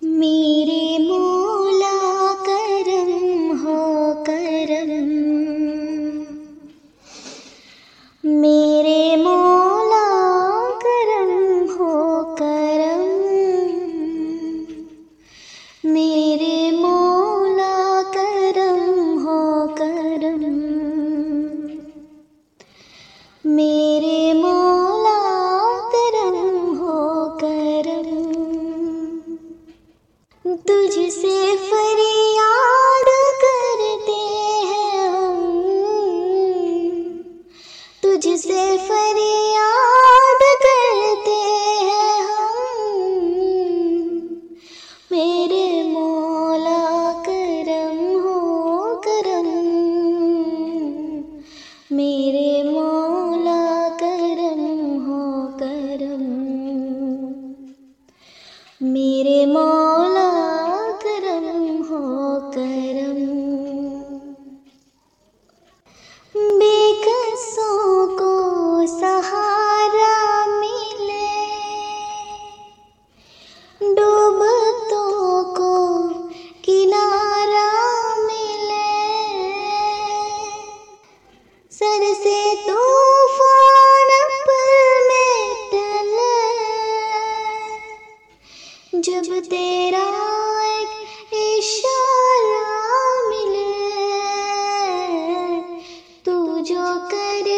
me. تجھ سے فریاد کرتے ہیں ہم۔ تجھ سے فریاد کرتے ہیں ہم۔ میرے مولا کرم ہو کرم۔ میرے مولا کرم ہو کرم۔ میرے مولا تیرا ایک اشارہ ملے۔ تو جو کرے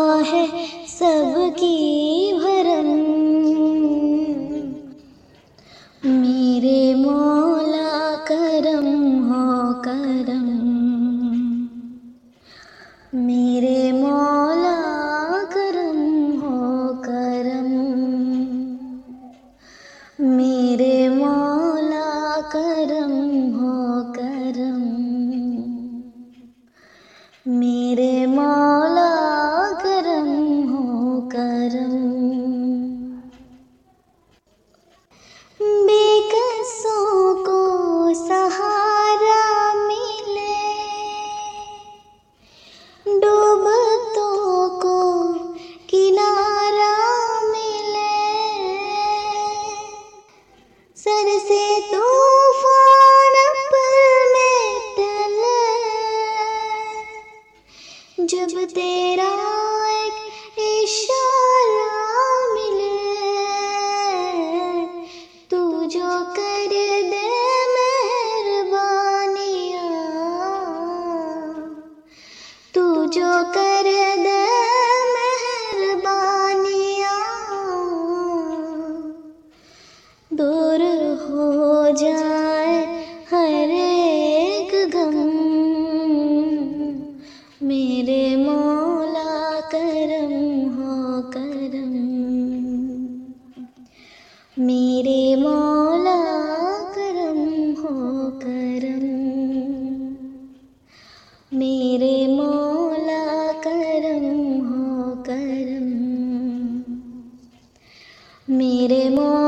ہے سب کی بھرم۔ میرے مولا کرم ہو کرم۔ میرے جب تیرا میرے مولا کرم ہو کرم۔ میرے مولا کرم ہو کرم۔ میرے مولا کرم ہو کرم۔ میرے مولا